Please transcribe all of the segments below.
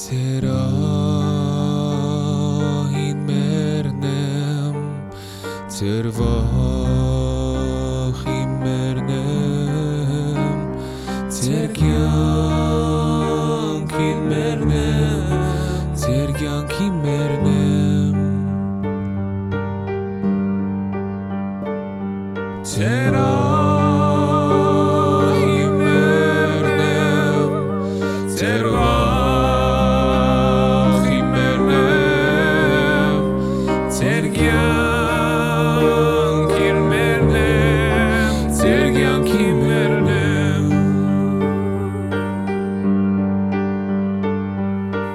Ցերահին մերնեմ Ցերվախի մերնեմ Ցերկյանքի մերնեմ Ցերկյանքի մերնեմ Ցերա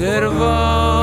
observar.